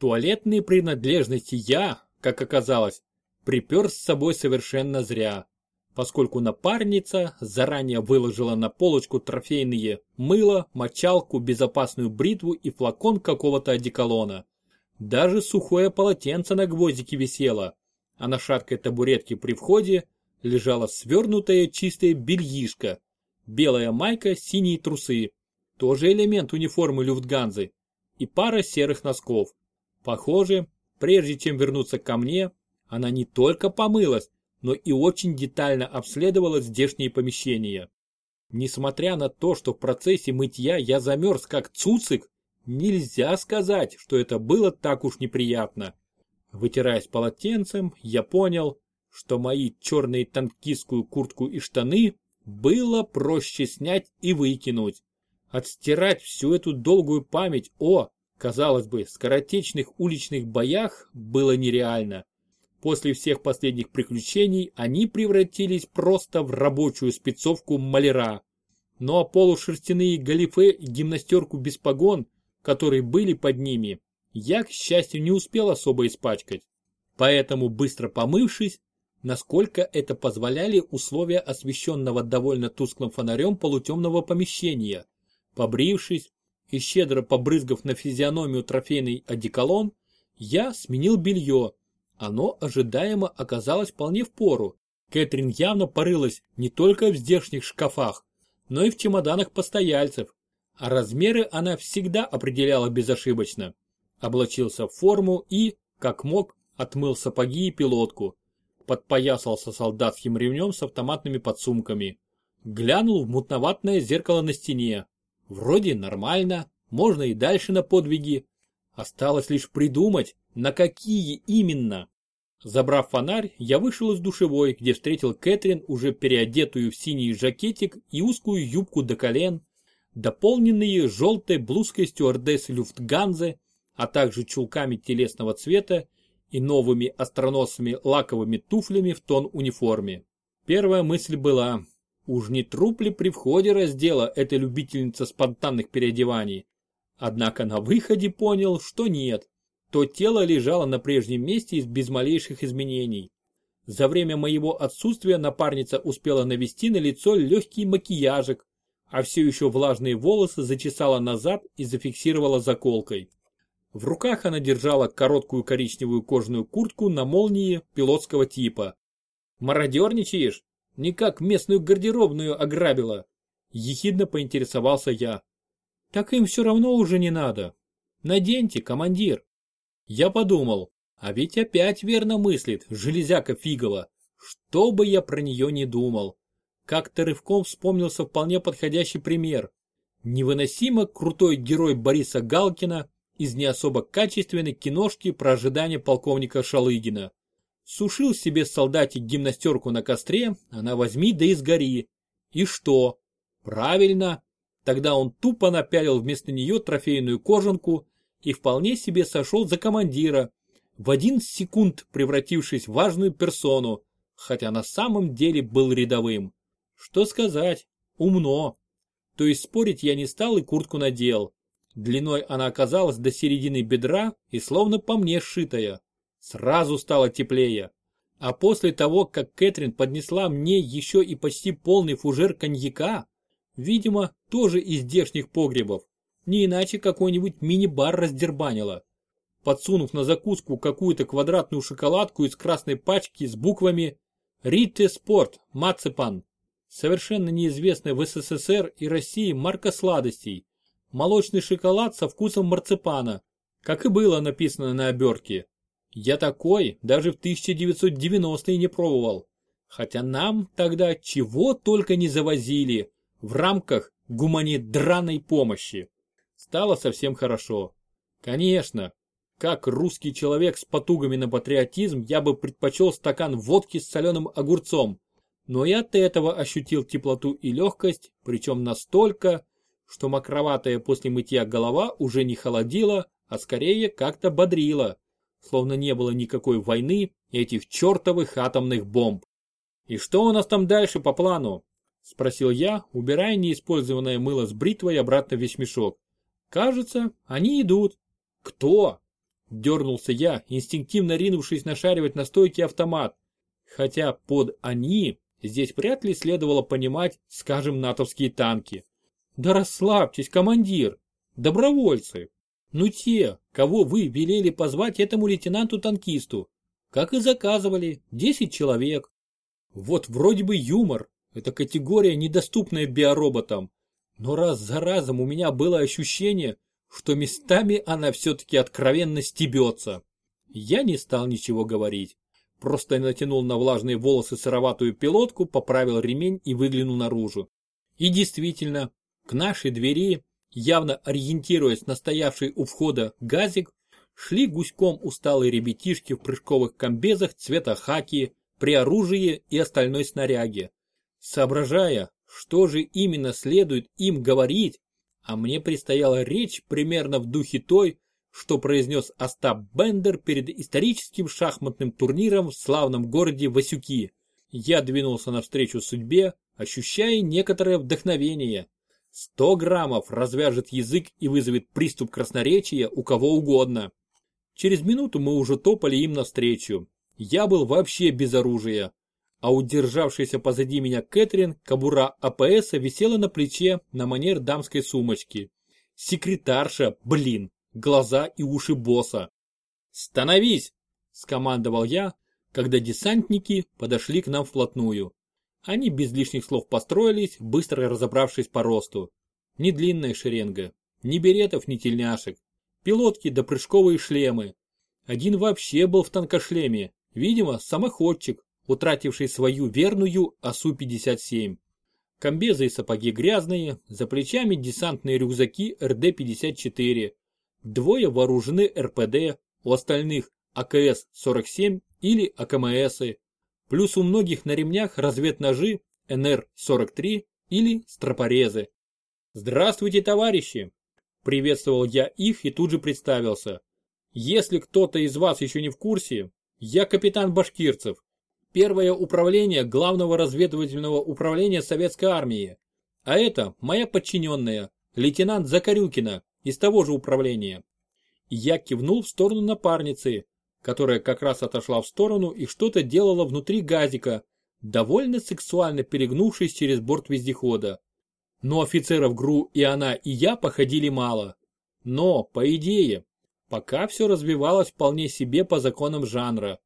Туалетные принадлежности я, как оказалось, припер с собой совершенно зря, поскольку напарница заранее выложила на полочку трофейные мыло, мочалку, безопасную бритву и флакон какого-то одеколона. Даже сухое полотенце на гвоздике висело, а на шаткой табуретке при входе лежала свернутая чистая бельишка, белая майка, синие трусы, тоже элемент униформы Люфтганзы, и пара серых носков. Похоже, прежде чем вернуться ко мне, она не только помылась, но и очень детально обследовала здешние помещения. Несмотря на то, что в процессе мытья я замерз как цуцик, нельзя сказать, что это было так уж неприятно. Вытираясь полотенцем, я понял, что мои черные танкистскую куртку и штаны было проще снять и выкинуть. Отстирать всю эту долгую память о, казалось бы, скоротечных уличных боях было нереально. После всех последних приключений они превратились просто в рабочую спецовку маляра. Ну а полушерстяные галифе и гимнастерку без погон, которые были под ними, я, к счастью, не успел особо испачкать. Поэтому, быстро помывшись, насколько это позволяли условия освещенного довольно тусклым фонарем полутемного помещения, побрившись и щедро побрызгав на физиономию трофейный одеколон, я сменил белье, оно ожидаемо оказалось вполне в пору. Кэтрин явно порылась не только в здешних шкафах, но и в чемоданах постояльцев, а размеры она всегда определяла безошибочно. Облачился в форму и, как мог, отмыл сапоги и пилотку. Подпоясался солдатским ремнем с автоматными подсумками. Глянул в мутноватное зеркало на стене. Вроде нормально, можно и дальше на подвиги. Осталось лишь придумать, на какие именно? Забрав фонарь, я вышел из душевой, где встретил Кэтрин, уже переодетую в синий жакетик и узкую юбку до колен, дополненные желтой блузкой стюардессы Люфтганзе, а также чулками телесного цвета и новыми остроносыми лаковыми туфлями в тон униформе. Первая мысль была, уж не труп ли при входе раздела эта любительница спонтанных переодеваний? Однако на выходе понял, что нет то тело лежало на прежнем месте и без малейших изменений. За время моего отсутствия напарница успела навести на лицо легкий макияжик, а все еще влажные волосы зачесала назад и зафиксировала заколкой. В руках она держала короткую коричневую кожаную куртку на молнии пилотского типа. «Мародерничаешь? Никак местную гардеробную ограбила!» Ехидно поинтересовался я. «Так им все равно уже не надо. Наденьте, командир!» Я подумал, а ведь опять верно мыслит, железяка фигова. Что бы я про нее не думал. Как-то рывком вспомнился вполне подходящий пример. Невыносимо крутой герой Бориса Галкина из не особо качественной киношки про ожидание полковника Шалыгина. Сушил себе солдатик гимнастерку на костре, она возьми да и сгори. И что? Правильно. Тогда он тупо напялил вместо нее трофейную кожанку и вполне себе сошел за командира, в один секунд превратившись в важную персону, хотя на самом деле был рядовым. Что сказать, умно. То есть спорить я не стал и куртку надел. Длиной она оказалась до середины бедра и словно по мне сшитая. Сразу стало теплее. А после того, как Кэтрин поднесла мне еще и почти полный фужер коньяка, видимо, тоже из здешних погребов, не иначе какой-нибудь мини-бар раздербанила. Подсунув на закуску какую-то квадратную шоколадку из красной пачки с буквами «Ритте Спорт, Мацепан», совершенно неизвестная в СССР и России марка сладостей, молочный шоколад со вкусом марципана, как и было написано на обертке. Я такой даже в 1990-е не пробовал, хотя нам тогда чего только не завозили в рамках гуманитарной помощи. Стало совсем хорошо. Конечно, как русский человек с потугами на патриотизм, я бы предпочел стакан водки с соленым огурцом, но и от этого ощутил теплоту и легкость, причем настолько, что мокроватая после мытья голова уже не холодила, а скорее как-то бодрила, словно не было никакой войны и этих чертовых атомных бомб. «И что у нас там дальше по плану?» – спросил я, убирая неиспользованное мыло с бритвой обратно в вещмешок. Кажется, они идут. Кто? Дернулся я, инстинктивно ринувшись нашаривать на стойке автомат. Хотя под «они» здесь вряд ли следовало понимать, скажем, натовские танки. Да расслабьтесь, командир. Добровольцы. Ну те, кого вы велели позвать этому лейтенанту-танкисту. Как и заказывали, 10 человек. Вот вроде бы юмор, это категория, недоступная биороботам. Но раз за разом у меня было ощущение, что местами она все-таки откровенно стебется. Я не стал ничего говорить. Просто натянул на влажные волосы сыроватую пилотку, поправил ремень и выглянул наружу. И действительно, к нашей двери, явно ориентируясь на стоявший у входа газик, шли гуськом усталые ребятишки в прыжковых комбезах цвета хаки, при оружии и остальной снаряге. Соображая, что же именно следует им говорить, а мне предстояла речь примерно в духе той, что произнес Остап Бендер перед историческим шахматным турниром в славном городе Васюки. Я двинулся навстречу судьбе, ощущая некоторое вдохновение. Сто граммов развяжет язык и вызовет приступ красноречия у кого угодно. Через минуту мы уже топали им навстречу. Я был вообще без оружия а удержавшаяся позади меня Кэтрин кобура АПСа висела на плече на манер дамской сумочки. Секретарша, блин, глаза и уши босса. «Становись!» – скомандовал я, когда десантники подошли к нам вплотную. Они без лишних слов построились, быстро разобравшись по росту. Ни длинная шеренга, ни беретов, ни тельняшек. Пилотки да прыжковые шлемы. Один вообще был в танкошлеме, видимо, самоходчик, утративший свою верную АСУ-57. Комбезы и сапоги грязные, за плечами десантные рюкзаки РД-54. Двое вооружены РПД, у остальных АКС-47 или АКМСы. Плюс у многих на ремнях разведножи НР-43 или стропорезы. «Здравствуйте, товарищи!» Приветствовал я их и тут же представился. Если кто-то из вас еще не в курсе, я капитан Башкирцев, первое управление Главного разведывательного управления Советской Армии. А это моя подчиненная, лейтенант Закарюкина, из того же управления. Я кивнул в сторону напарницы, которая как раз отошла в сторону и что-то делала внутри газика, довольно сексуально перегнувшись через борт вездехода. Но офицеров ГРУ и она, и я походили мало. Но, по идее, пока все развивалось вполне себе по законам жанра.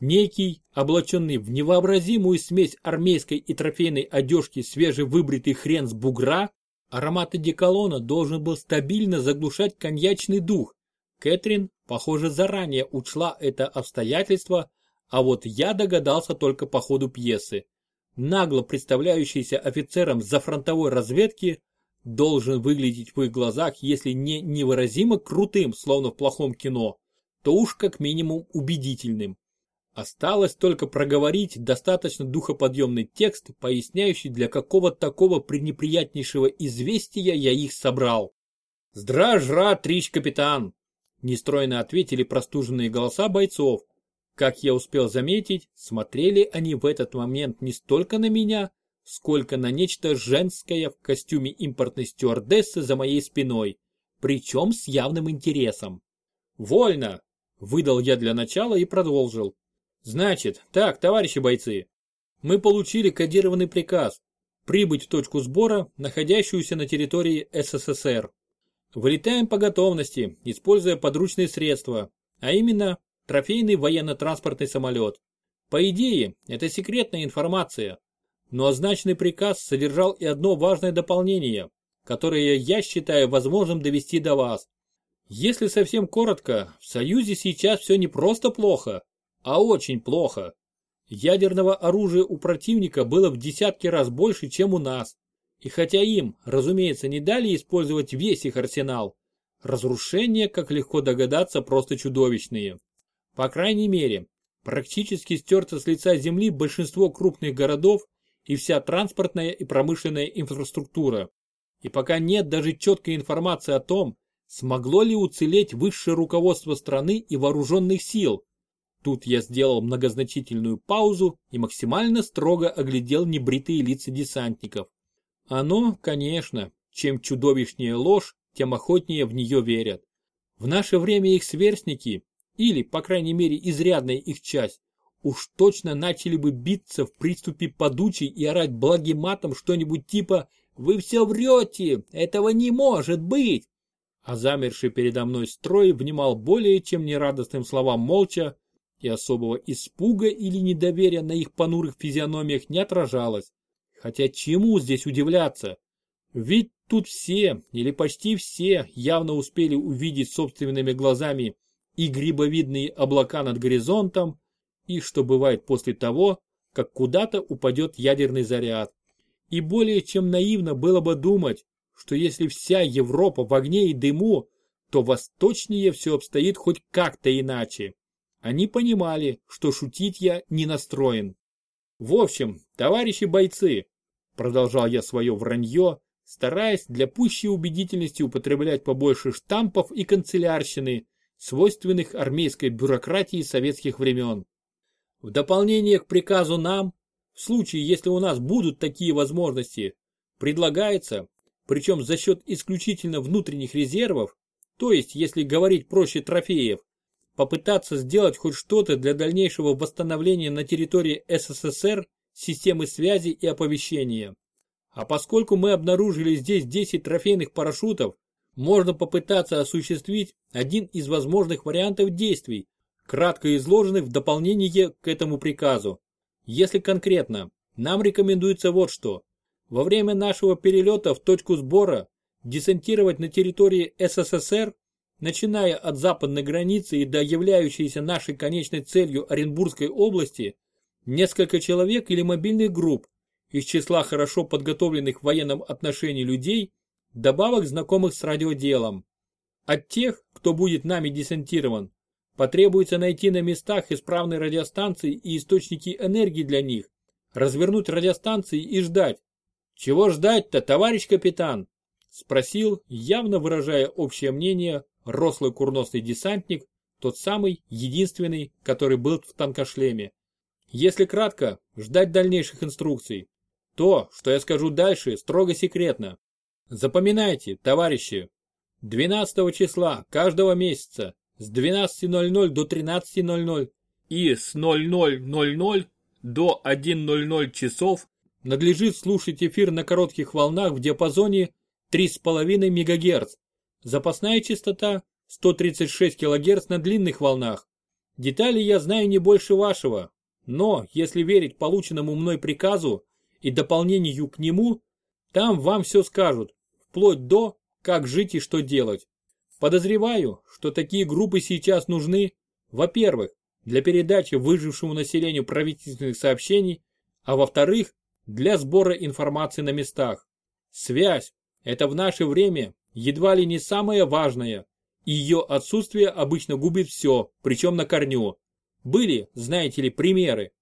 Некий, облаченный в невообразимую смесь армейской и трофейной одежки свежевыбритый хрен с бугра, аромат одеколона должен был стабильно заглушать коньячный дух. Кэтрин, похоже, заранее учла это обстоятельство, а вот я догадался только по ходу пьесы. Нагло представляющийся офицером за фронтовой разведки должен выглядеть в их глазах, если не невыразимо крутым, словно в плохом кино, то уж как минимум убедительным. Осталось только проговорить достаточно духоподъемный текст, поясняющий, для какого такого пренеприятнейшего известия я их собрал. «Здражра, трич капитан!» Нестройно ответили простуженные голоса бойцов. Как я успел заметить, смотрели они в этот момент не столько на меня, сколько на нечто женское в костюме импортной стюардессы за моей спиной, причем с явным интересом. «Вольно!» – выдал я для начала и продолжил. Значит, так, товарищи бойцы, мы получили кодированный приказ прибыть в точку сбора, находящуюся на территории СССР. Вылетаем по готовности, используя подручные средства, а именно трофейный военно-транспортный самолет. По идее, это секретная информация, но означенный приказ содержал и одно важное дополнение, которое я считаю возможным довести до вас. Если совсем коротко, в Союзе сейчас все не просто плохо, а очень плохо. Ядерного оружия у противника было в десятки раз больше, чем у нас. И хотя им, разумеется, не дали использовать весь их арсенал, разрушения, как легко догадаться, просто чудовищные. По крайней мере, практически стерто с лица земли большинство крупных городов и вся транспортная и промышленная инфраструктура. И пока нет даже четкой информации о том, смогло ли уцелеть высшее руководство страны и вооруженных сил, Тут я сделал многозначительную паузу и максимально строго оглядел небритые лица десантников. Оно, конечно, чем чудовищнее ложь, тем охотнее в нее верят. В наше время их сверстники, или, по крайней мере, изрядная их часть, уж точно начали бы биться в приступе подучей и орать благим матом что-нибудь типа «Вы все врете! Этого не может быть!» А замерший передо мной строй внимал более чем нерадостным словам молча, и особого испуга или недоверия на их понурых физиономиях не отражалось. Хотя чему здесь удивляться? Ведь тут все, или почти все, явно успели увидеть собственными глазами и грибовидные облака над горизонтом, и что бывает после того, как куда-то упадет ядерный заряд. И более чем наивно было бы думать, что если вся Европа в огне и дыму, то восточнее все обстоит хоть как-то иначе. Они понимали, что шутить я не настроен. В общем, товарищи бойцы, продолжал я свое вранье, стараясь для пущей убедительности употреблять побольше штампов и канцелярщины, свойственных армейской бюрократии советских времен. В дополнение к приказу нам, в случае, если у нас будут такие возможности, предлагается, причем за счет исключительно внутренних резервов, то есть, если говорить проще трофеев, попытаться сделать хоть что-то для дальнейшего восстановления на территории СССР системы связи и оповещения. А поскольку мы обнаружили здесь 10 трофейных парашютов, можно попытаться осуществить один из возможных вариантов действий, кратко изложенных в дополнение к этому приказу. Если конкретно, нам рекомендуется вот что. Во время нашего перелета в точку сбора десантировать на территории СССР, начиная от западной границы и до являющейся нашей конечной целью Оренбургской области, несколько человек или мобильных групп из числа хорошо подготовленных в военном отношении людей, добавок знакомых с радиоделом. От тех, кто будет нами десантирован, Потребуется найти на местах исправные радиостанции и источники энергии для них, развернуть радиостанции и ждать. Чего ждать-то, товарищ капитан? Спросил, явно выражая общее мнение, рослый курносый десантник, тот самый, единственный, который был в танкошлеме. Если кратко, ждать дальнейших инструкций. То, что я скажу дальше, строго секретно. Запоминайте, товарищи, 12 числа каждого месяца с 12.00 до 13.00 и с 00.00 до 1.00 часов надлежит слушать эфир на коротких волнах в диапазоне 3,5 МГц. Запасная частота 136 кГц на длинных волнах. Детали я знаю не больше вашего, но, если верить полученному мной приказу и дополнению к нему, там вам все скажут, вплоть до, как жить и что делать. Подозреваю, что такие группы сейчас нужны, во-первых, для передачи выжившему населению правительственных сообщений, а во-вторых, для сбора информации на местах. Связь – это в наше время едва ли не самое важное, и ее отсутствие обычно губит все, причем на корню. Были, знаете ли, примеры.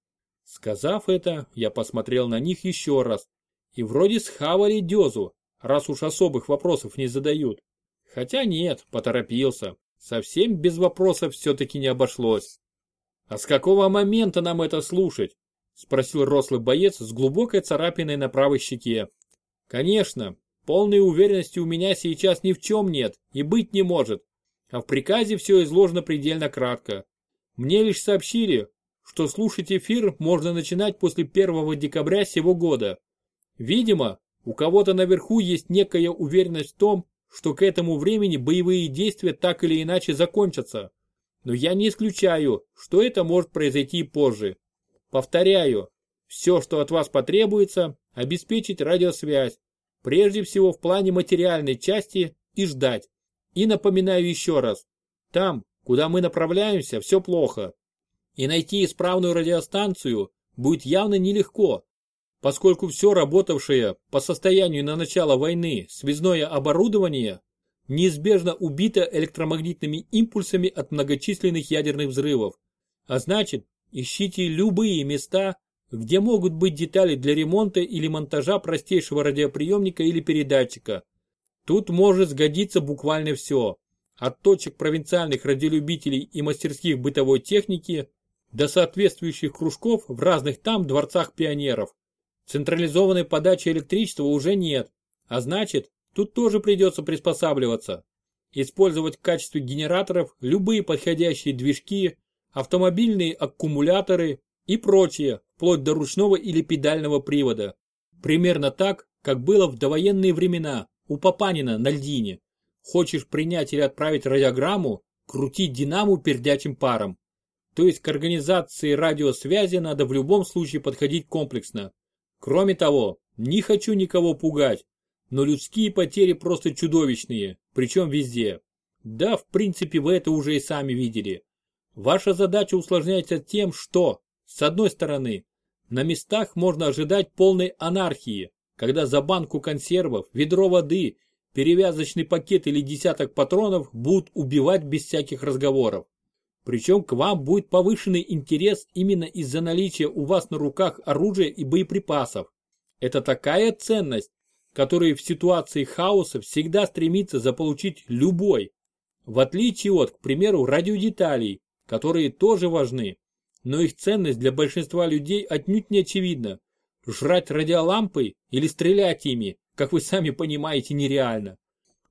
Сказав это, я посмотрел на них еще раз, и вроде схавали дезу, раз уж особых вопросов не задают. Хотя нет, поторопился. Совсем без вопросов все-таки не обошлось. «А с какого момента нам это слушать?» Спросил рослый боец с глубокой царапиной на правой щеке. «Конечно, полной уверенности у меня сейчас ни в чем нет и быть не может. А в приказе все изложено предельно кратко. Мне лишь сообщили, что слушать эфир можно начинать после 1 декабря сего года. Видимо, у кого-то наверху есть некая уверенность в том, что к этому времени боевые действия так или иначе закончатся. Но я не исключаю, что это может произойти позже. Повторяю, все, что от вас потребуется, обеспечить радиосвязь, прежде всего в плане материальной части и ждать. И напоминаю еще раз, там, куда мы направляемся, все плохо. И найти исправную радиостанцию будет явно нелегко, поскольку все работавшее по состоянию на начало войны связное оборудование неизбежно убито электромагнитными импульсами от многочисленных ядерных взрывов. А значит, ищите любые места, где могут быть детали для ремонта или монтажа простейшего радиоприемника или передатчика. Тут может сгодиться буквально все. От точек провинциальных радиолюбителей и мастерских бытовой техники до соответствующих кружков в разных там дворцах пионеров. Централизованной подачи электричества уже нет, а значит, тут тоже придется приспосабливаться. использовать в качестве генераторов любые подходящие движки, автомобильные аккумуляторы и прочее, вплоть до ручного или педального привода. Примерно так, как было в довоенные времена у Папанина на льдине. Хочешь принять или отправить радиограмму, крутить динаму пердячим паром. То есть к организации радиосвязи надо в любом случае подходить комплексно. Кроме того, не хочу никого пугать, но людские потери просто чудовищные, причем везде. Да, в принципе, вы это уже и сами видели. Ваша задача усложняется тем, что, с одной стороны, на местах можно ожидать полной анархии, когда за банку консервов, ведро воды, перевязочный пакет или десяток патронов будут убивать без всяких разговоров. Причем к вам будет повышенный интерес именно из-за наличия у вас на руках оружия и боеприпасов. Это такая ценность, которую в ситуации хаоса всегда стремится заполучить любой. В отличие от, к примеру, радиодеталей, которые тоже важны, но их ценность для большинства людей отнюдь не очевидна. Жрать радиолампы или стрелять ими, как вы сами понимаете, нереально.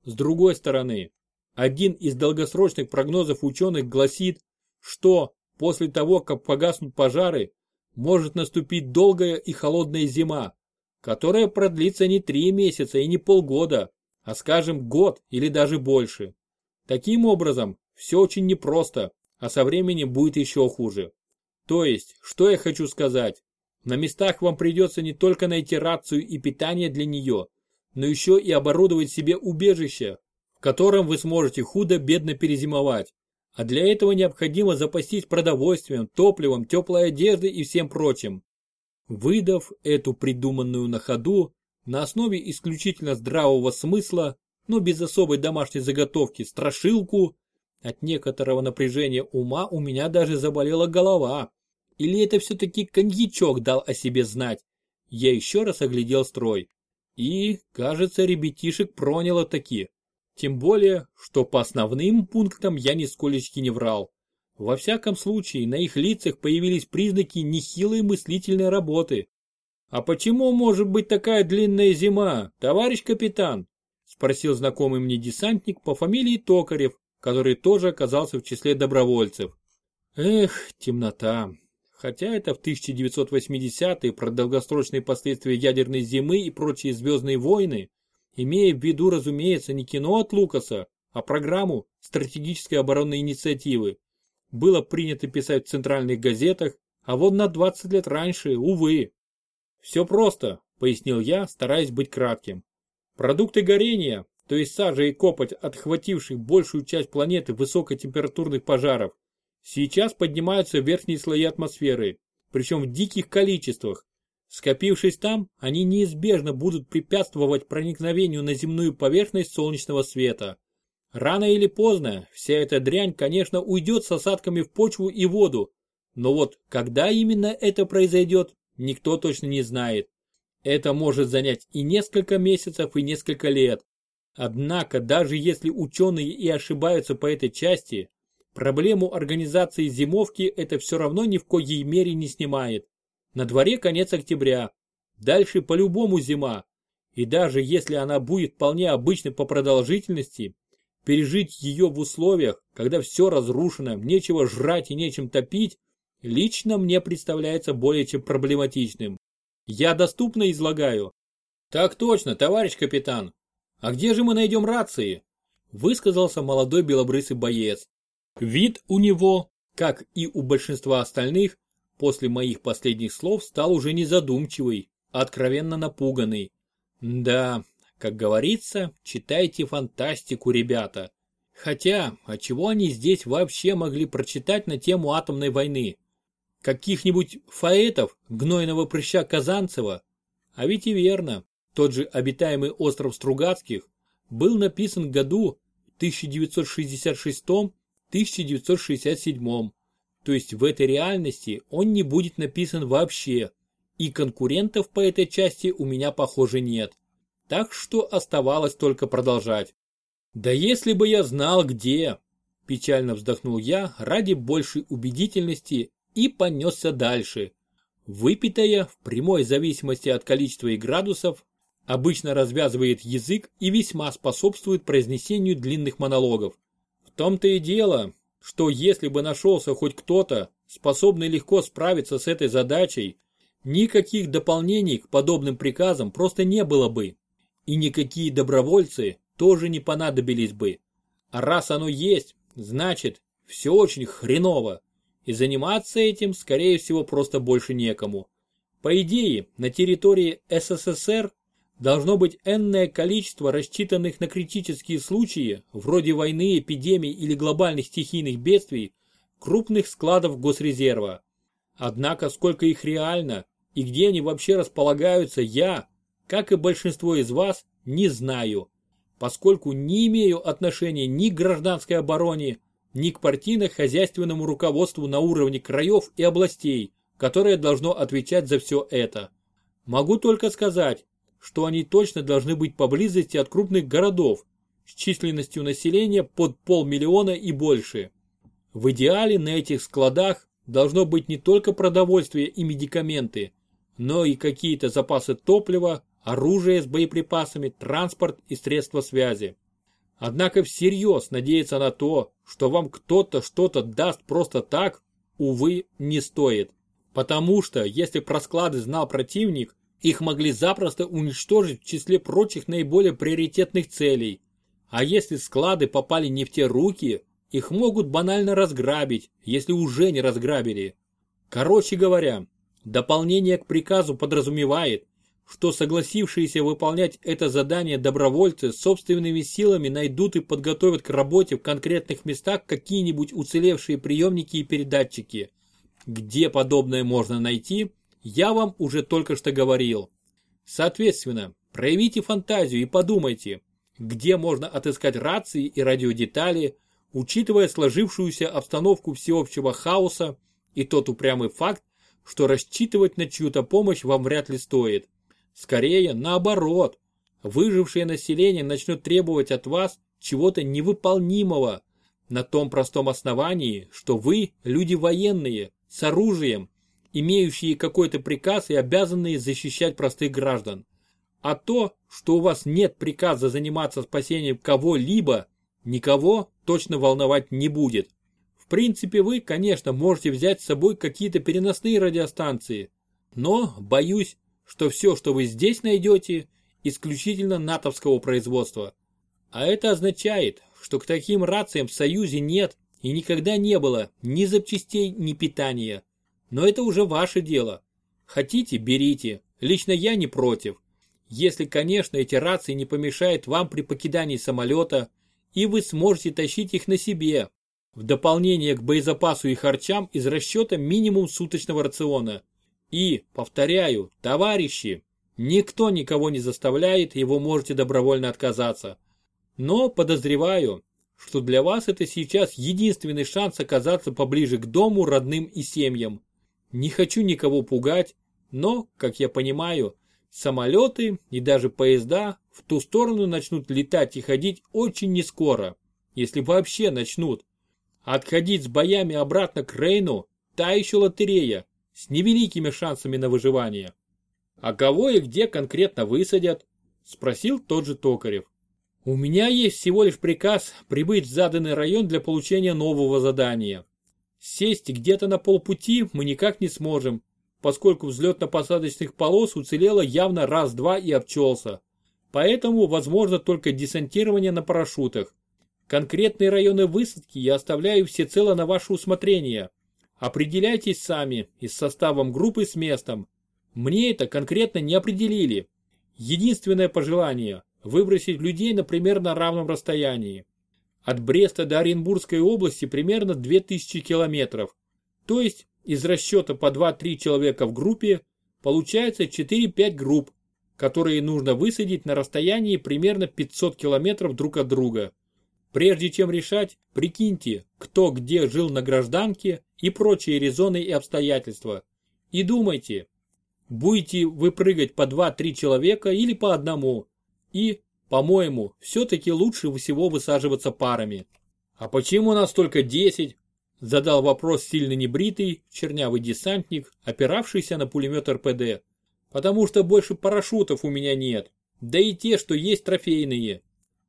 С другой стороны, один из долгосрочных прогнозов ученых гласит, что после того, как погаснут пожары, может наступить долгая и холодная зима, которая продлится не три месяца и не полгода, а скажем год или даже больше. Таким образом, все очень непросто, а со временем будет еще хуже. То есть, что я хочу сказать? На местах вам придется не только найти рацию и питание для нее, но еще и оборудовать себе убежище, в котором вы сможете худо-бедно перезимовать. А для этого необходимо запастись продовольствием, топливом, теплой одеждой и всем прочим. Выдав эту придуманную на ходу, на основе исключительно здравого смысла, но без особой домашней заготовки, страшилку, от некоторого напряжения ума у меня даже заболела голова. Или это все-таки коньячок дал о себе знать? Я еще раз оглядел строй. И, кажется, ребятишек проняло таки. Тем более, что по основным пунктам я нисколечки не врал. Во всяком случае, на их лицах появились признаки нехилой мыслительной работы. «А почему может быть такая длинная зима, товарищ капитан?» спросил знакомый мне десантник по фамилии Токарев, который тоже оказался в числе добровольцев. Эх, темнота. Хотя это в 1980-е про долгосрочные последствия ядерной зимы и прочие звездные войны, имея в виду, разумеется, не кино от Лукаса, а программу стратегической оборонной инициативы. Было принято писать в центральных газетах, а вот на 20 лет раньше, увы. Все просто, пояснил я, стараясь быть кратким. Продукты горения, то есть сажа и копоть, отхвативших большую часть планеты высокотемпературных пожаров, сейчас поднимаются верхние слои атмосферы, причем в диких количествах, Скопившись там, они неизбежно будут препятствовать проникновению на земную поверхность солнечного света. Рано или поздно вся эта дрянь, конечно, уйдет с осадками в почву и воду, но вот когда именно это произойдет, никто точно не знает. Это может занять и несколько месяцев, и несколько лет. Однако, даже если ученые и ошибаются по этой части, проблему организации зимовки это все равно ни в коей мере не снимает. На дворе конец октября. Дальше по-любому зима. И даже если она будет вполне обычной по продолжительности, пережить ее в условиях, когда все разрушено, нечего жрать и нечем топить, лично мне представляется более чем проблематичным. Я доступно излагаю. Так точно, товарищ капитан. А где же мы найдем рации? Высказался молодой белобрысый боец. Вид у него, как и у большинства остальных, после моих последних слов стал уже не задумчивый, а откровенно напуганный. Да, как говорится, читайте фантастику, ребята. Хотя, а чего они здесь вообще могли прочитать на тему атомной войны? Каких-нибудь фаэтов, гнойного прыща Казанцева? А ведь и верно, тот же обитаемый остров Стругацких был написан году 1966-1967 то есть в этой реальности он не будет написан вообще, и конкурентов по этой части у меня похоже нет. Так что оставалось только продолжать. Да если бы я знал где, печально вздохнул я ради большей убедительности и понесся дальше. Выпитая в прямой зависимости от количества и градусов, обычно развязывает язык и весьма способствует произнесению длинных монологов. В том-то и дело, что если бы нашелся хоть кто-то, способный легко справиться с этой задачей, никаких дополнений к подобным приказам просто не было бы. И никакие добровольцы тоже не понадобились бы. А раз оно есть, значит, все очень хреново. И заниматься этим, скорее всего, просто больше некому. По идее, на территории СССР должно быть энное количество рассчитанных на критические случаи, вроде войны, эпидемий или глобальных стихийных бедствий, крупных складов госрезерва. Однако сколько их реально и где они вообще располагаются, я, как и большинство из вас, не знаю, поскольку не имею отношения ни к гражданской обороне, ни к партийно-хозяйственному руководству на уровне краев и областей, которое должно отвечать за все это. Могу только сказать, что они точно должны быть поблизости от крупных городов с численностью населения под полмиллиона и больше. В идеале на этих складах должно быть не только продовольствие и медикаменты, но и какие-то запасы топлива, оружие с боеприпасами, транспорт и средства связи. Однако всерьез надеяться на то, что вам кто-то что-то даст просто так, увы, не стоит. Потому что, если про склады знал противник, их могли запросто уничтожить в числе прочих наиболее приоритетных целей. А если склады попали не в те руки, их могут банально разграбить, если уже не разграбили. Короче говоря, дополнение к приказу подразумевает, что согласившиеся выполнять это задание добровольцы собственными силами найдут и подготовят к работе в конкретных местах какие-нибудь уцелевшие приемники и передатчики. Где подобное можно найти, я вам уже только что говорил. Соответственно, проявите фантазию и подумайте, где можно отыскать рации и радиодетали, учитывая сложившуюся обстановку всеобщего хаоса и тот упрямый факт, что рассчитывать на чью-то помощь вам вряд ли стоит. Скорее, наоборот. Выжившее население начнет требовать от вас чего-то невыполнимого на том простом основании, что вы люди военные, с оружием, имеющие какой-то приказ и обязанные защищать простых граждан. А то, что у вас нет приказа заниматься спасением кого-либо, никого точно волновать не будет. В принципе, вы, конечно, можете взять с собой какие-то переносные радиостанции, но, боюсь, что все, что вы здесь найдете, исключительно натовского производства. А это означает, что к таким рациям в Союзе нет и никогда не было ни запчастей, ни питания. Но это уже ваше дело. Хотите, берите. Лично я не против. Если, конечно, эти рации не помешают вам при покидании самолета, и вы сможете тащить их на себе, в дополнение к боезапасу и харчам из расчета минимум суточного рациона. И, повторяю, товарищи, никто никого не заставляет, и вы можете добровольно отказаться. Но подозреваю, что для вас это сейчас единственный шанс оказаться поближе к дому, родным и семьям. Не хочу никого пугать, но, как я понимаю, самолеты и даже поезда в ту сторону начнут летать и ходить очень нескоро, если вообще начнут. Отходить с боями обратно к Рейну – та еще лотерея, с невеликими шансами на выживание. А кого и где конкретно высадят? Спросил тот же Токарев. У меня есть всего лишь приказ прибыть в заданный район для получения нового задания. Сесть где-то на полпути мы никак не сможем, поскольку взлетно-посадочных полос уцелело явно раз-два и обчелся. Поэтому возможно только десантирование на парашютах. Конкретные районы высадки я оставляю всецело на ваше усмотрение. Определяйтесь сами и с составом группы с местом. Мне это конкретно не определили. Единственное пожелание – выбросить людей, например, на равном расстоянии. От Бреста до Оренбургской области примерно 2000 километров. То есть из расчета по 2-3 человека в группе получается 4-5 групп, которые нужно высадить на расстоянии примерно 500 километров друг от друга. Прежде чем решать, прикиньте, кто где жил на гражданке и прочие резоны и обстоятельства. И думайте, будете вы прыгать по 2-3 человека или по одному. И, по-моему, все-таки лучше всего высаживаться парами. А почему нас только 10? Задал вопрос сильно небритый, чернявый десантник, опиравшийся на пулемет РПД. Потому что больше парашютов у меня нет. да и те, что есть трофейные.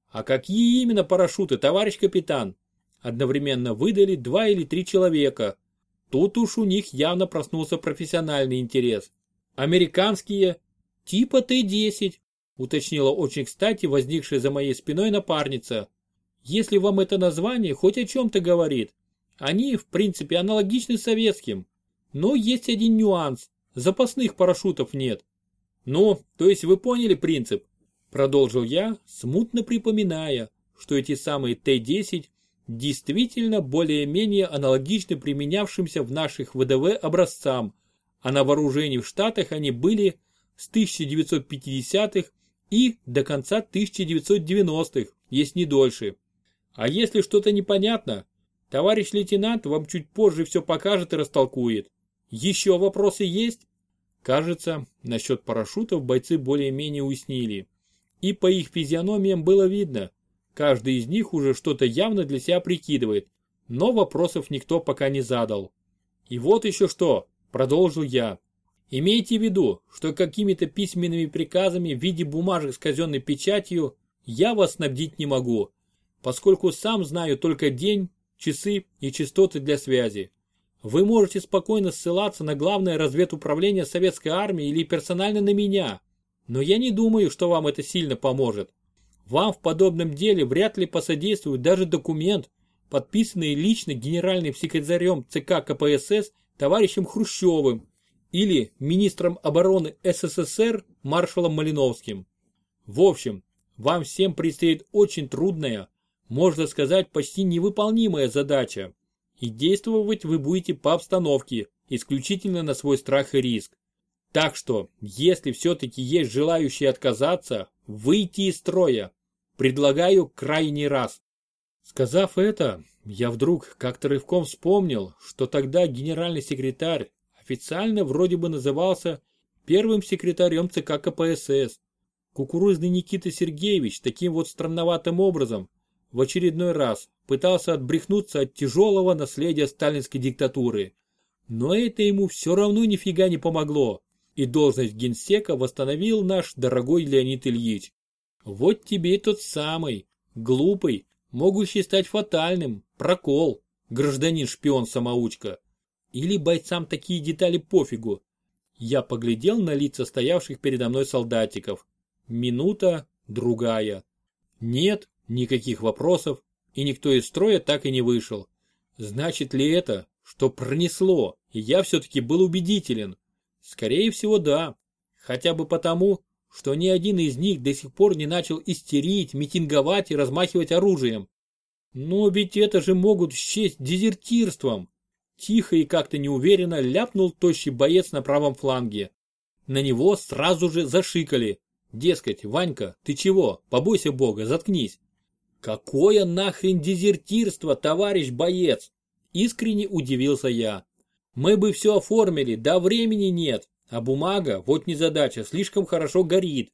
А какие именно парашюты, товарищ капитан? Одновременно выдали два или три человека. Тут уж у них явно проснулся профессиональный интерес. Американские, типа Т-10, уточнила очень кстати возникшая за моей спиной напарница. Если вам это название хоть о чем-то говорит, они, в принципе, аналогичны советским. Но есть один нюанс. Запасных парашютов нет. Ну, то есть вы поняли принцип? Продолжил я, смутно припоминая, что эти самые Т-10 действительно более-менее аналогичны применявшимся в наших ВДВ образцам, а на вооружении в Штатах они были с 1950-х и до конца 1990-х, если не дольше. А если что-то непонятно, товарищ лейтенант вам чуть позже все покажет и растолкует. Еще вопросы есть? Кажется, насчет парашютов бойцы более-менее уяснили. И по их физиономиям было видно, каждый из них уже что-то явно для себя прикидывает, но вопросов никто пока не задал. И вот еще что, продолжил я. Имейте в виду, что какими-то письменными приказами в виде бумажек с казенной печатью я вас снабдить не могу, поскольку сам знаю только день, часы и частоты для связи. Вы можете спокойно ссылаться на главное разведуправление советской армии или персонально на меня, но я не думаю, что вам это сильно поможет. Вам в подобном деле вряд ли посодействует даже документ, подписанный лично генеральным секретарем ЦК КПСС товарищем Хрущевым или министром обороны СССР маршалом Малиновским. В общем, вам всем предстоит очень трудная, можно сказать, почти невыполнимая задача. И действовать вы будете по обстановке, исключительно на свой страх и риск. Так что, если все-таки есть желающие отказаться, выйти из строя. Предлагаю крайний раз. Сказав это, я вдруг как-то рывком вспомнил, что тогда генеральный секретарь официально вроде бы назывался первым секретарем ЦК КПСС. Кукурузный Никита Сергеевич таким вот странноватым образом в очередной раз пытался отбрехнуться от тяжелого наследия сталинской диктатуры. Но это ему все равно нифига не помогло, и должность генсека восстановил наш дорогой Леонид Ильич. Вот тебе и тот самый, глупый, могущий стать фатальным, прокол, гражданин-шпион-самоучка. Или бойцам такие детали пофигу. Я поглядел на лица стоявших передо мной солдатиков. Минута, другая. Нет, никаких вопросов, и никто из строя так и не вышел. Значит ли это, что пронесло, и я все-таки был убедителен? Скорее всего, да. Хотя бы потому, что ни один из них до сих пор не начал истерить, митинговать и размахивать оружием. Но ведь это же могут счесть дезертирством. Тихо и как-то неуверенно ляпнул тощий боец на правом фланге. На него сразу же зашикали. Дескать, Ванька, ты чего? Побойся бога, заткнись. Какое нахрен дезертирство, товарищ боец? Искренне удивился я. Мы бы все оформили, да времени нет. А бумага, вот незадача, слишком хорошо горит.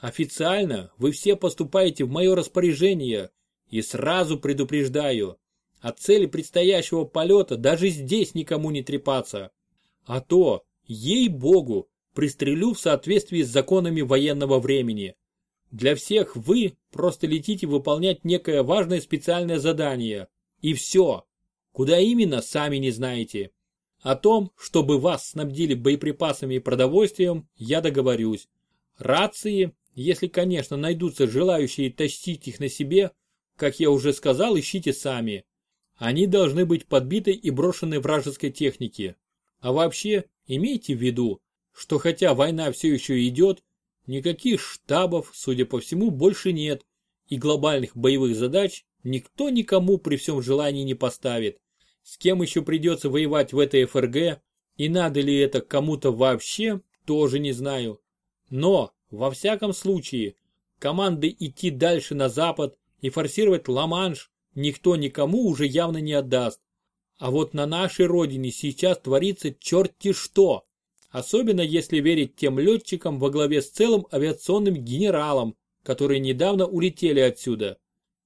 Официально вы все поступаете в мое распоряжение. И сразу предупреждаю, от цели предстоящего полета даже здесь никому не трепаться. А то, ей-богу, пристрелю в соответствии с законами военного времени. Для всех вы просто летите выполнять некое важное специальное задание. И все. Куда именно, сами не знаете. О том, чтобы вас снабдили боеприпасами и продовольствием, я договорюсь. Рации, если, конечно, найдутся желающие тащить их на себе, как я уже сказал, ищите сами. Они должны быть подбиты и брошены вражеской технике. А вообще, имейте в виду, что хотя война все еще идет, никаких штабов, судя по всему, больше нет, и глобальных боевых задач никто никому при всем желании не поставит. С кем еще придется воевать в этой ФРГ, и надо ли это кому-то вообще, тоже не знаю. Но, во всяком случае, команды идти дальше на запад и форсировать Ла-Манш никто никому уже явно не отдаст. А вот на нашей родине сейчас творится черти что. Особенно если верить тем летчикам во главе с целым авиационным генералом, которые недавно улетели отсюда.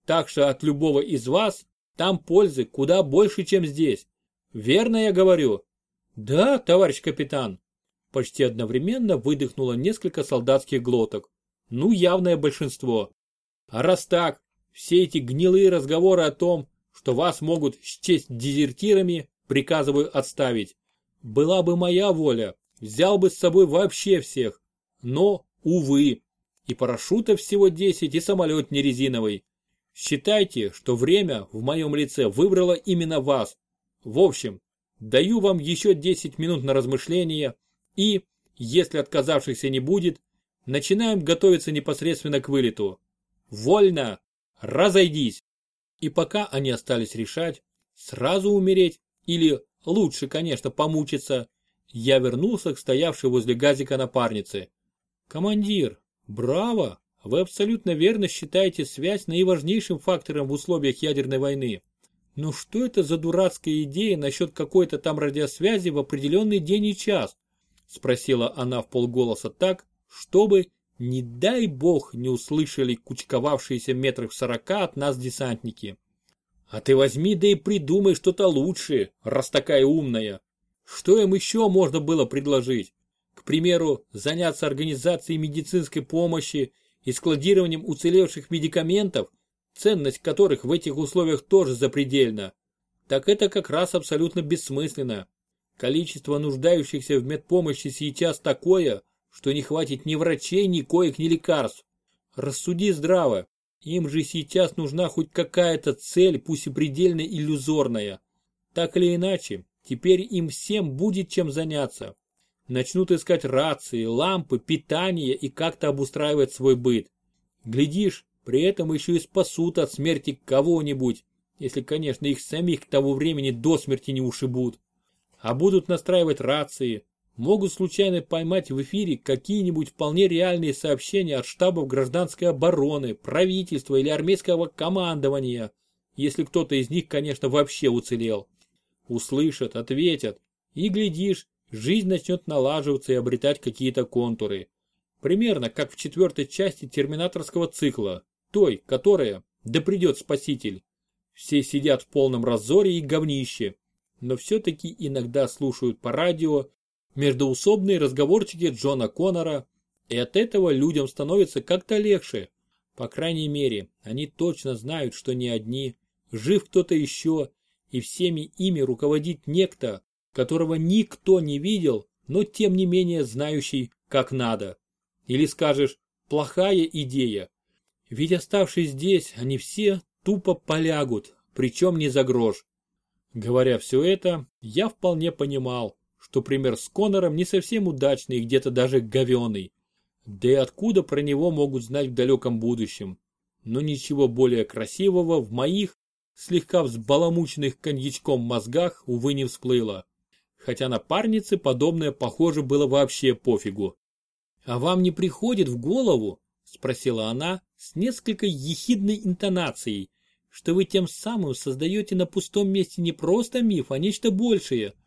Так что от любого из вас там пользы куда больше, чем здесь. Верно я говорю? Да, товарищ капитан. Почти одновременно выдохнуло несколько солдатских глоток. ну явное большинство. А раз так, все эти гнилые разговоры о том, что вас могут счесть дезертирами, приказываю отставить. Была бы моя воля, взял бы с собой вообще всех. Но, увы, и парашютов всего 10, и самолет не резиновый. Считайте, что время в моем лице выбрало именно вас. В общем, даю вам еще 10 минут на размышление и, если отказавшихся не будет, начинаем готовиться непосредственно к вылету. Вольно! Разойдись! И пока они остались решать, сразу умереть или лучше, конечно, помучиться, я вернулся к стоявшей возле газика напарнице. Командир, браво! Вы абсолютно верно считаете связь наиважнейшим фактором в условиях ядерной войны. Но что это за дурацкая идея насчет какой-то там радиосвязи в определенный день и час? Спросила она в полголоса так, чтобы, не дай бог, не услышали кучковавшиеся метрах в сорока от нас десантники. А ты возьми да и придумай что-то лучшее, раз такая умная. Что им еще можно было предложить? К примеру, заняться организацией медицинской помощи и складированием уцелевших медикаментов, ценность которых в этих условиях тоже запредельна. Так это как раз абсолютно бессмысленно. Количество нуждающихся в медпомощи сейчас такое, что не хватит ни врачей, ни коек, ни лекарств. Рассуди здраво, им же сейчас нужна хоть какая-то цель, пусть и предельно иллюзорная. Так или иначе, теперь им всем будет чем заняться. Начнут искать рации, лампы, питание и как-то обустраивать свой быт. Глядишь, при этом еще и спасут от смерти кого-нибудь, если, конечно, их самих к тому времени до смерти не ушибут. А будут настраивать рации, могут случайно поймать в эфире какие-нибудь вполне реальные сообщения от штабов гражданской обороны, правительства или армейского командования, если кто-то из них, конечно, вообще уцелел. Услышат, ответят, и, глядишь, жизнь начнет налаживаться и обретать какие-то контуры. Примерно как в четвертой части терминаторского цикла, той, которая «Да придет спаситель». Все сидят в полном разоре и говнище, но все-таки иногда слушают по радио междоусобные разговорчики Джона Коннора, и от этого людям становится как-то легче. По крайней мере, они точно знают, что не одни, жив кто-то еще, и всеми ими руководит некто, которого никто не видел, но тем не менее знающий, как надо. Или скажешь, плохая идея. Ведь оставшись здесь, они все тупо полягут, причем не за грош. Говоря все это, я вполне понимал, что пример с Конором не совсем удачный и где-то даже говеный. Да и откуда про него могут знать в далеком будущем? Но ничего более красивого в моих, слегка взбаламученных коньячком мозгах, увы, не всплыло. Хотя напарнице подобное, похоже, было вообще пофигу. «А вам не приходит в голову?» – спросила она с несколько ехидной интонацией, что вы тем самым создаете на пустом месте не просто миф, а нечто большее –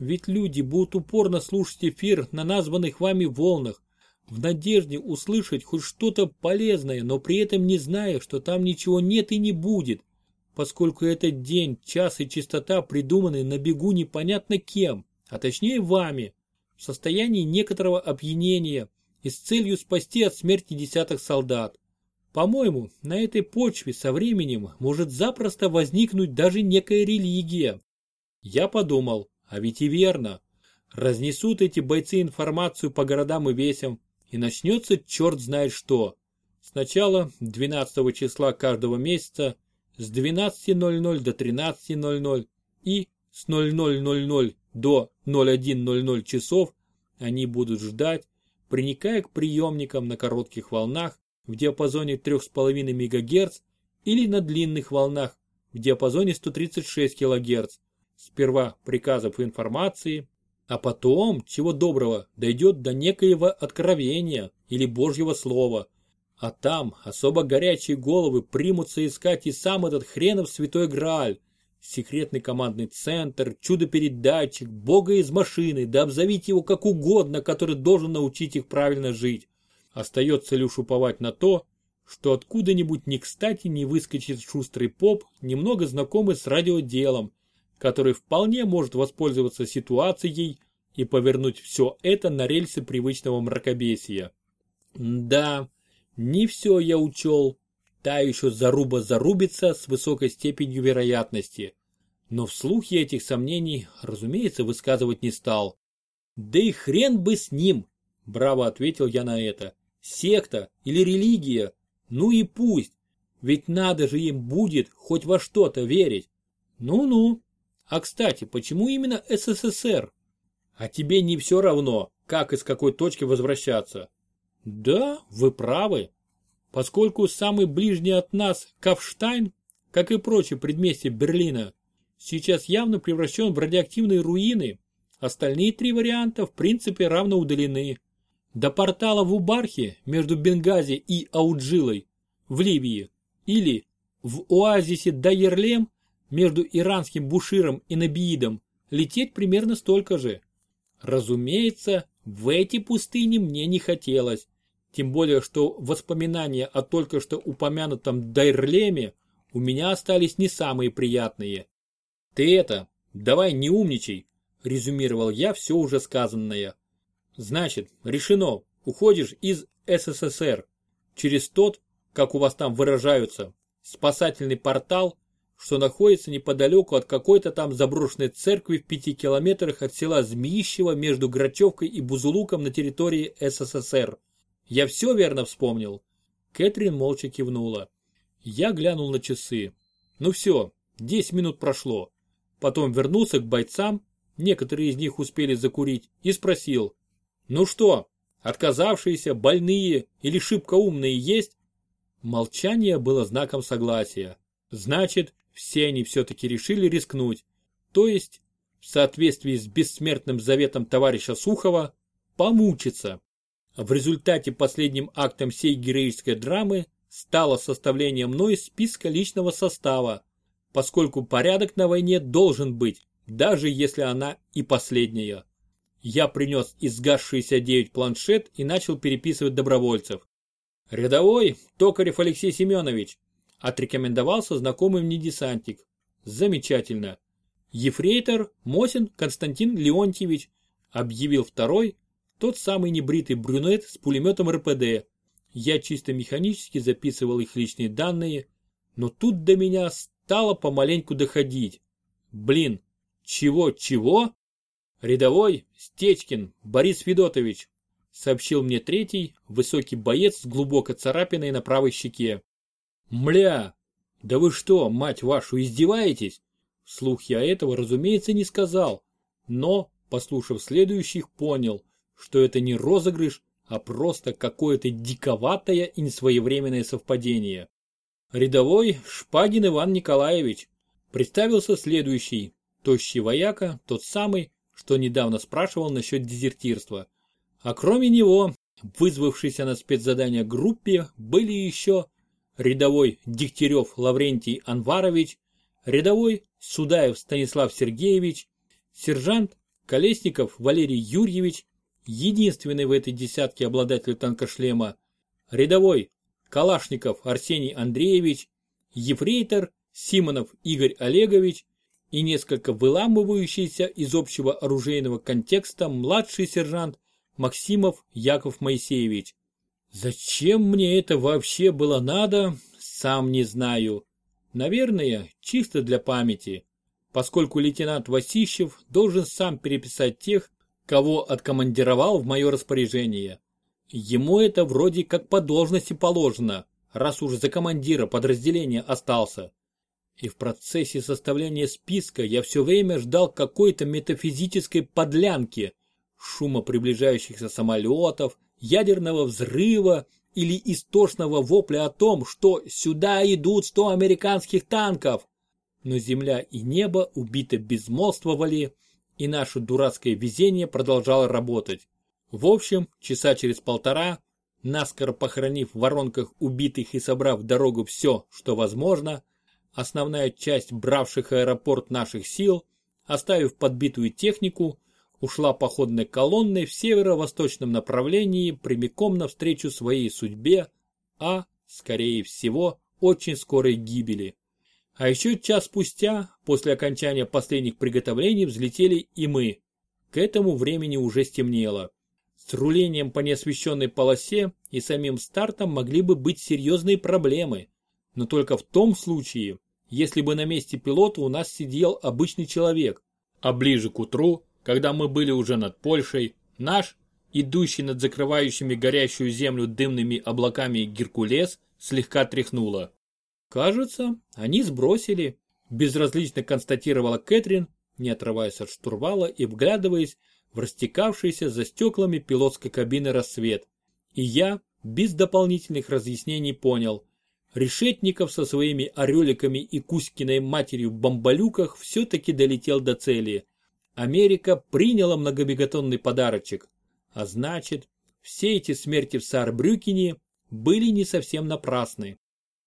ведь люди будут упорно слушать эфир на названных вами волнах, в надежде услышать хоть что-то полезное, но при этом не зная, что там ничего нет и не будет, поскольку этот день, час и частота придуманы на бегу непонятно кем, а точнее вами, в состоянии некоторого опьянения и с целью спасти от смерти десятых солдат. По-моему, на этой почве со временем может запросто возникнуть даже некая религия. Я подумал, а ведь и верно. Разнесут эти бойцы информацию по городам и весям, и начнется черт знает что. Сначала 12 числа каждого месяца с 12.00 до 13.00 и с 00.00 до 01.00 часов они будут ждать, приникая к приемникам на коротких волнах в диапазоне 3,5 МГц или на длинных волнах в диапазоне 136 кГц Сперва приказов и информации, а потом, чего доброго, дойдет до некоего откровения или Божьего слова. А там особо горячие головы примутся искать и сам этот хренов святой Грааль, секретный командный центр, чудо-передатчик, бога из машины, да обзовите его как угодно, который должен научить их правильно жить. Остается лишь уповать на то, что откуда-нибудь не кстати не выскочит шустрый поп, немного знакомый с радиоделом, который вполне может воспользоваться ситуацией и повернуть все это на рельсы привычного мракобесия. Да, Не все я учел. Та еще заруба зарубится с высокой степенью вероятности. Но вслух я этих сомнений, разумеется, высказывать не стал. Да и хрен бы с ним, браво ответил я на это. Секта или религия, ну и пусть. Ведь надо же им будет хоть во что-то верить. Ну-ну. А кстати, почему именно СССР? А тебе не все равно, как и с какой точки возвращаться? Да, вы правы. Поскольку самый ближний от нас Кавштайн, как и прочие предместья Берлина, сейчас явно превращен в радиоактивные руины, остальные три варианта в принципе равно удалены. До портала в Убархе между Бенгази и Ауджилой в Ливии или в оазисе Дайерлем между иранским Буширом и Набиидом лететь примерно столько же. Разумеется, в эти пустыни мне не хотелось, тем более, что воспоминания о только что упомянутом Дайрлеме у меня остались не самые приятные. «Ты это, давай не умничай», – резюмировал я все уже сказанное. «Значит, решено, уходишь из СССР. Через тот, как у вас там выражаются, спасательный портал, что находится неподалеку от какой-то там заброшенной церкви в пяти километрах от села Змеищево между Грачевкой и Бузулуком на территории СССР. Я все верно вспомнил?» Кэтрин молча кивнула. Я глянул на часы. Ну все, 10 минут прошло. Потом вернулся к бойцам, некоторые из них успели закурить, и спросил. Ну что, отказавшиеся, больные или шибко умные есть? Молчание было знаком согласия. Значит, все они все-таки решили рискнуть. То есть, в соответствии с бессмертным заветом товарища Сухова, помучиться. В результате последним актом всей героической драмы стало составление мной списка личного состава, поскольку порядок на войне должен быть, даже если она и последняя. Я принес изгасшийся 9 планшет и начал переписывать добровольцев. Рядовой Токарев Алексей Семенович отрекомендовался знакомый мне десантник. Замечательно. Ефрейтор Мосин Константин Леонтьевич объявил второй, тот самый небритый брюнет с пулеметом РПД. Я чисто механически записывал их личные данные, но тут до меня стало помаленьку доходить. Блин, чего-чего? Рядовой Стечкин Борис Федотович, сообщил мне третий, высокий боец с глубокой царапиной на правой щеке. Мля, да вы что, мать вашу, издеваетесь? Вслух я этого, разумеется, не сказал, но, послушав следующих, понял, что это не розыгрыш, а просто какое-то диковатое и несвоевременное совпадение. Рядовой Шпагин Иван Николаевич. Представился следующий, тощий вояка, тот самый, что недавно спрашивал насчет дезертирства. А кроме него, вызвавшийся на спецзадание группе, были еще рядовой Дегтярев Лаврентий Анварович, рядовой Судаев Станислав Сергеевич, сержант Колесников Валерий Юрьевич, единственный в этой десятке обладатель танкошлема, рядовой Калашников Арсений Андреевич, ефрейтор Симонов Игорь Олегович и несколько выламывающийся из общего оружейного контекста младший сержант Максимов Яков Моисеевич. Зачем мне это вообще было надо, сам не знаю. Наверное, чисто для памяти, поскольку лейтенант Васищев должен сам переписать тех, кого откомандировал в мое распоряжение. Ему это вроде как по должности положено, раз уж за командира подразделения остался. И в процессе составления списка я все время ждал какой-то метафизической подлянки, шума приближающихся самолетов, ядерного взрыва или истошного вопля о том, что сюда идут сто американских танков. Но земля и небо убито безмолвствовали, и наше дурацкое везение продолжало работать. В общем, часа через полтора, наскоро похоронив в воронках убитых и собрав в дорогу все, что возможно, основная часть бравших аэропорт наших сил, оставив подбитую технику, ушла походной колонной в северо-восточном направлении прямиком навстречу своей судьбе, а, скорее всего, очень скорой гибели. А еще час спустя, после окончания последних приготовлений, взлетели и мы. К этому времени уже стемнело. С рулением по неосвещенной полосе и самим стартом могли бы быть серьезные проблемы, но только в том случае, если бы на месте пилота у нас сидел обычный человек, а ближе к утру, когда мы были уже над Польшей, наш, идущий над закрывающими горящую землю дымными облаками Геркулес, слегка тряхнуло. Кажется, они сбросили, безразлично констатировала Кэтрин, не отрываясь от штурвала и вглядываясь в растекавшийся за стеклами пилотской кабины рассвет. И я, без дополнительных разъяснений, понял. Решетников со своими ореликами и Кузькиной матерью в бомбалюках все-таки долетел до цели. Америка приняла многомегатонный подарочек. А значит, все эти смерти в Саарбрюкене были не совсем напрасны.